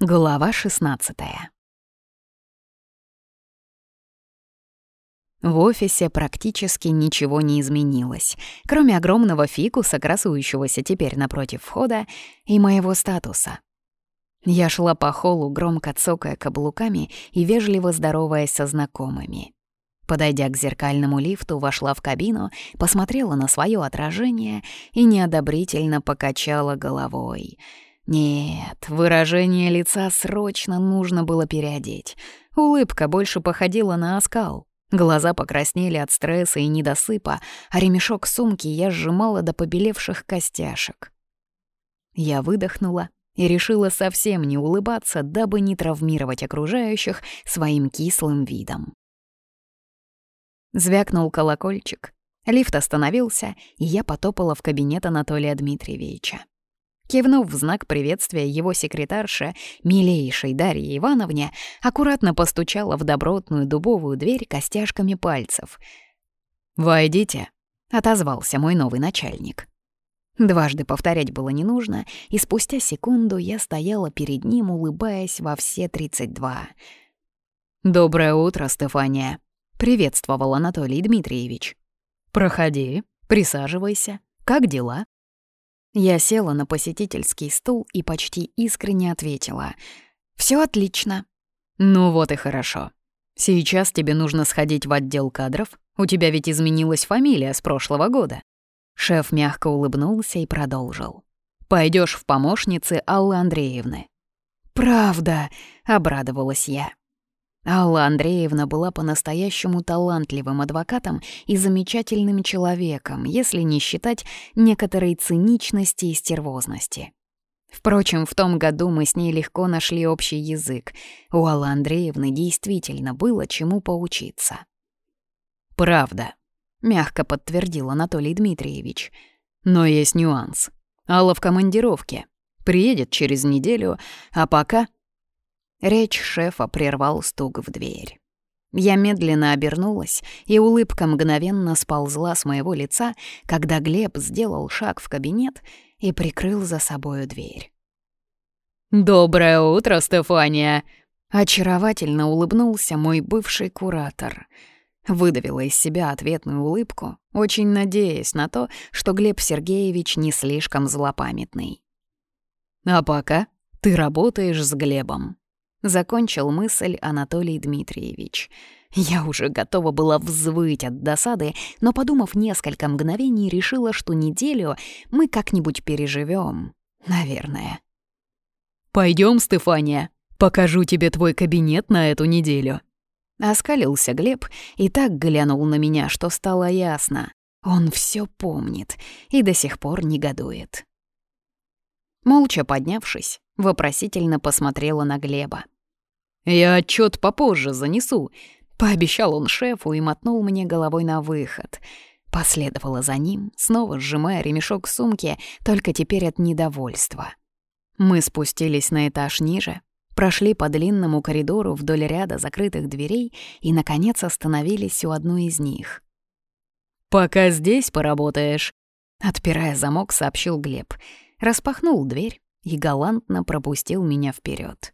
Глава 16 В офисе практически ничего не изменилось, кроме огромного фикуса, красующегося теперь напротив входа, и моего статуса. Я шла по холлу, громко цокая каблуками и вежливо здороваясь со знакомыми. Подойдя к зеркальному лифту, вошла в кабину, посмотрела на свое отражение и неодобрительно покачала головой — нет, выражение лица срочно нужно было переодеть. Улыбка больше походила на оскал. Глаза покраснели от стресса и недосыпа, а ремешок сумки я сжимала до побелевших костяшек. Я выдохнула и решила совсем не улыбаться, дабы не травмировать окружающих своим кислым видом. Звякнул колокольчик. Лифт остановился, и я потопала в кабинет Анатолия Дмитриевича. Кивнув в знак приветствия его секретарша, милейшей Дарье Ивановне, аккуратно постучала в добротную дубовую дверь костяшками пальцев. «Войдите», — отозвался мой новый начальник. Дважды повторять было не нужно, и спустя секунду я стояла перед ним, улыбаясь во все тридцать два. «Доброе утро, Стефания», — приветствовал Анатолий Дмитриевич. «Проходи, присаживайся. Как дела?» Я села на посетительский стул и почти искренне ответила. «Всё отлично». «Ну вот и хорошо. Сейчас тебе нужно сходить в отдел кадров. У тебя ведь изменилась фамилия с прошлого года». Шеф мягко улыбнулся и продолжил. Пойдёшь в помощницы Аллы Андреевны». «Правда», — обрадовалась я. Алла Андреевна была по-настоящему талантливым адвокатом и замечательным человеком, если не считать некоторой циничности и стервозности. Впрочем, в том году мы с ней легко нашли общий язык. У Аллы Андреевны действительно было чему поучиться. «Правда», — мягко подтвердил Анатолий Дмитриевич. «Но есть нюанс. Алла в командировке. Приедет через неделю, а пока...» Речь шефа прервал стук в дверь. Я медленно обернулась, и улыбка мгновенно сползла с моего лица, когда Глеб сделал шаг в кабинет и прикрыл за собою дверь. «Доброе утро, Стефания!» Очаровательно улыбнулся мой бывший куратор. Выдавила из себя ответную улыбку, очень надеясь на то, что Глеб Сергеевич не слишком злопамятный. «А пока ты работаешь с Глебом», Закончил мысль Анатолий Дмитриевич. Я уже готова была взвыть от досады, но, подумав несколько мгновений, решила, что неделю мы как-нибудь переживем. Наверное. Пойдем, Стефания, покажу тебе твой кабинет на эту неделю. Оскалился Глеб и так глянул на меня, что стало ясно. Он все помнит и до сих пор негодует. Молча поднявшись, вопросительно посмотрела на Глеба. «Я отчет попозже занесу», — пообещал он шефу и мотнул мне головой на выход. Последовала за ним, снова сжимая ремешок сумки, только теперь от недовольства. Мы спустились на этаж ниже, прошли по длинному коридору вдоль ряда закрытых дверей и, наконец, остановились у одной из них. «Пока здесь поработаешь», — отпирая замок, сообщил Глеб. Распахнул дверь, и галантно пропустил меня вперед.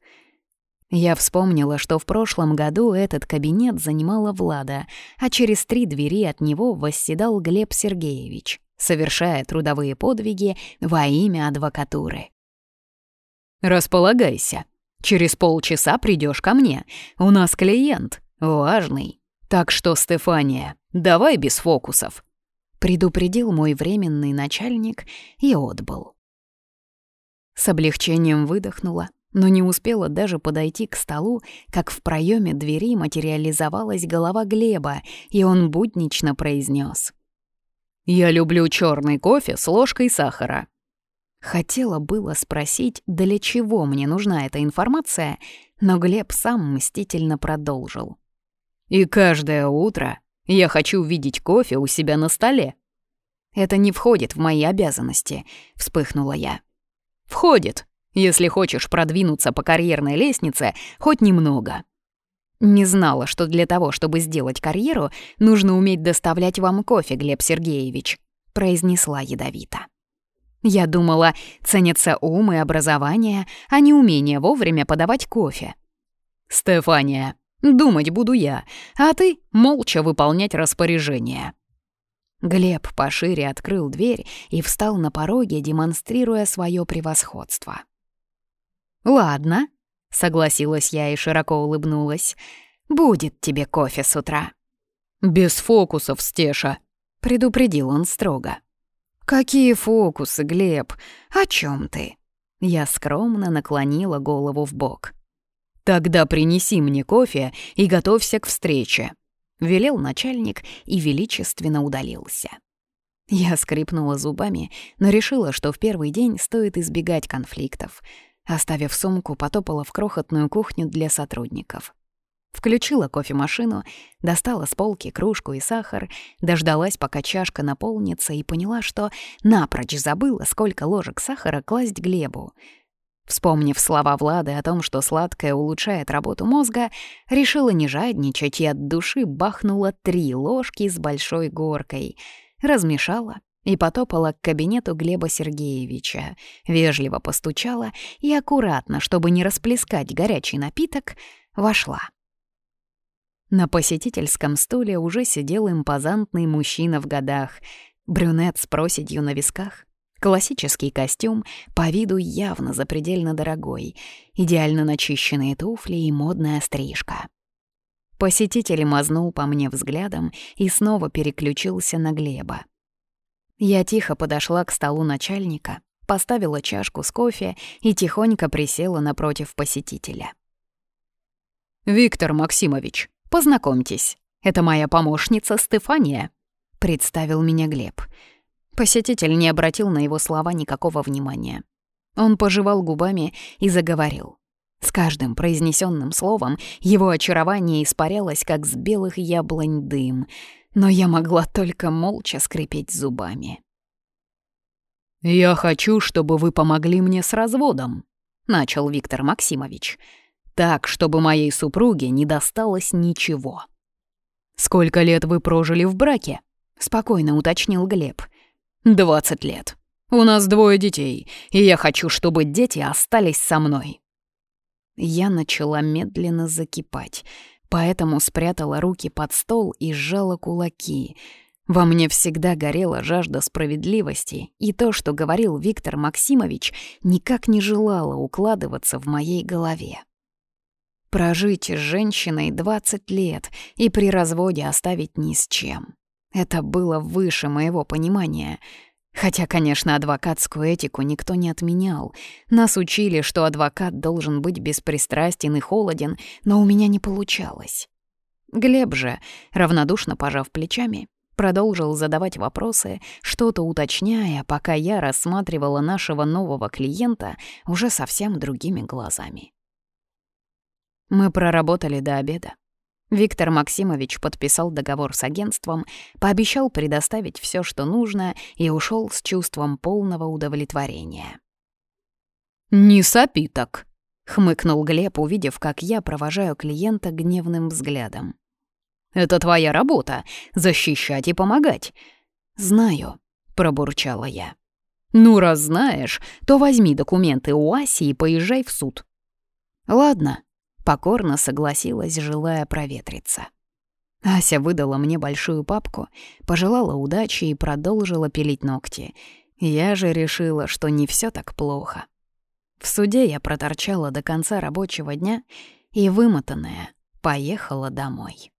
Я вспомнила, что в прошлом году этот кабинет занимала Влада, а через три двери от него восседал Глеб Сергеевич, совершая трудовые подвиги во имя адвокатуры. «Располагайся. Через полчаса придешь ко мне. У нас клиент, важный. Так что, Стефания, давай без фокусов», — предупредил мой временный начальник и отбыл. С облегчением выдохнула, но не успела даже подойти к столу, как в проеме двери материализовалась голова Глеба, и он буднично произнес: «Я люблю черный кофе с ложкой сахара». Хотела было спросить, для чего мне нужна эта информация, но Глеб сам мстительно продолжил. «И каждое утро я хочу видеть кофе у себя на столе». «Это не входит в мои обязанности», — вспыхнула я. Входит, если хочешь продвинуться по карьерной лестнице хоть немного. Не знала, что для того, чтобы сделать карьеру, нужно уметь доставлять вам кофе, Глеб Сергеевич, произнесла ядовито. Я думала, ценится ум и образование, а не умение вовремя подавать кофе. «Стефания, думать буду я, а ты молча выполнять распоряжение». Глеб пошире открыл дверь и встал на пороге, демонстрируя свое превосходство. «Ладно», — согласилась я и широко улыбнулась, — «будет тебе кофе с утра». «Без фокусов, Стеша», — предупредил он строго. «Какие фокусы, Глеб? О чем ты?» Я скромно наклонила голову в бок. «Тогда принеси мне кофе и готовься к встрече», — велел начальник и величественно удалился. Я скрипнула зубами, но решила, что в первый день стоит избегать конфликтов. Оставив сумку, потопала в крохотную кухню для сотрудников. Включила кофемашину, достала с полки кружку и сахар, дождалась, пока чашка наполнится, и поняла, что напрочь забыла, сколько ложек сахара класть Глебу. Вспомнив слова Влады о том, что сладкое улучшает работу мозга, решила не жадничать и от души бахнула три ложки с большой горкой. Размешала и потопала к кабинету Глеба Сергеевича, вежливо постучала и аккуратно, чтобы не расплескать горячий напиток, вошла. На посетительском стуле уже сидел импозантный мужчина в годах, брюнет с проседью на висках, классический костюм, по виду явно запредельно дорогой, идеально начищенные туфли и модная стрижка. Посетитель мазнул по мне взглядом и снова переключился на Глеба. Я тихо подошла к столу начальника, поставила чашку с кофе и тихонько присела напротив посетителя. «Виктор Максимович, Познакомьтесь, это моя помощница Стефания», — представил меня Глеб. Посетитель не обратил на его слова никакого внимания. Он пожевал губами и заговорил. С каждым произнесенным словом его очарование испарялось, как с белых яблонь дым, но я могла только молча скрипеть зубами. «Я хочу, чтобы вы помогли мне с разводом», — начал Виктор Максимович так, чтобы моей супруге не досталось ничего. «Сколько лет вы прожили в браке?» — спокойно уточнил Глеб. «Двадцать лет. У нас двое детей, и я хочу, чтобы дети остались со мной». Я начала медленно закипать, поэтому спрятала руки под стол и сжала кулаки. Во мне всегда горела жажда справедливости, и то, что говорил Виктор Максимович, никак не желало укладываться в моей голове. Прожить с женщиной 20 лет и при разводе оставить ни с чем. Это было выше моего понимания. Хотя, конечно, адвокатскую этику никто не отменял. Нас учили, что адвокат должен быть беспристрастен и холоден, но у меня не получалось. Глеб же, равнодушно пожав плечами, продолжил задавать вопросы, что-то уточняя, пока я рассматривала нашего нового клиента уже совсем другими глазами. Мы проработали до обеда. Виктор Максимович подписал договор с агентством, пообещал предоставить все, что нужно, и ушел с чувством полного удовлетворения. «Не сопи так!» — хмыкнул Глеб, увидев, как я провожаю клиента гневным взглядом. «Это твоя работа — защищать и помогать». «Знаю», — пробурчала я. «Ну, раз знаешь, то возьми документы у Аси и поезжай в суд». «Ладно», Покорно согласилась, желая проветриться. Ася выдала мне большую папку, пожелала удачи и продолжила пилить ногти. Я же решила, что не все так плохо. В суде я проторчала до конца рабочего дня и, вымотанная, поехала домой.